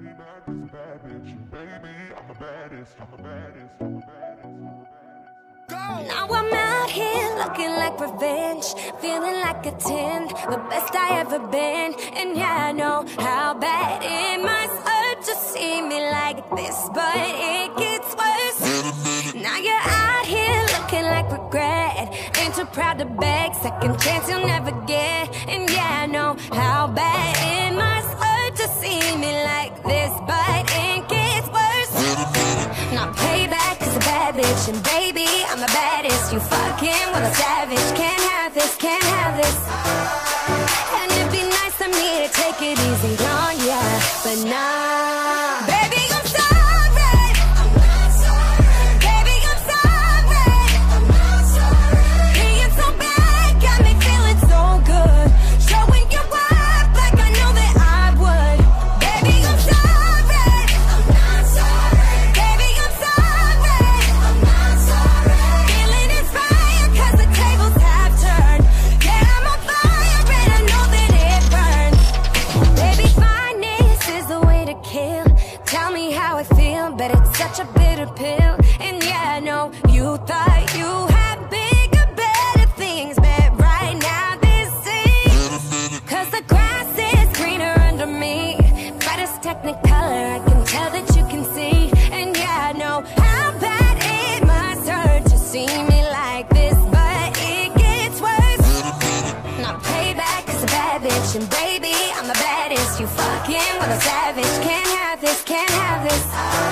back is a bad bitch. Baby, I'm the baddest, I'm the baddest, I'm the baddest, I'm the baddest. Now I'm out here looking like revenge, feeling like a 10, the best I ever been. And yeah, I know how bad it must hurt to see me like this, but it gets worse. Now you're out here looking like regret, ain't too proud to beg, second chance you'll never get. And yeah, I know how bad baby, I'm the baddest. You fucking with a savage. Can't have this, can't have this. And it'd be nice of me to take it easy such a bitter pill. And yeah, I know you thought you had bigger, better things, but right now this is. Cause the grass is greener under me. Brightest technicolor, I can tell that you can see. And yeah, I know how bad it must hurt to see me like this, but it gets worse. Now payback is a bad bitch And baby, I'm the baddest You fucking with a savage Can't have this, can't have this And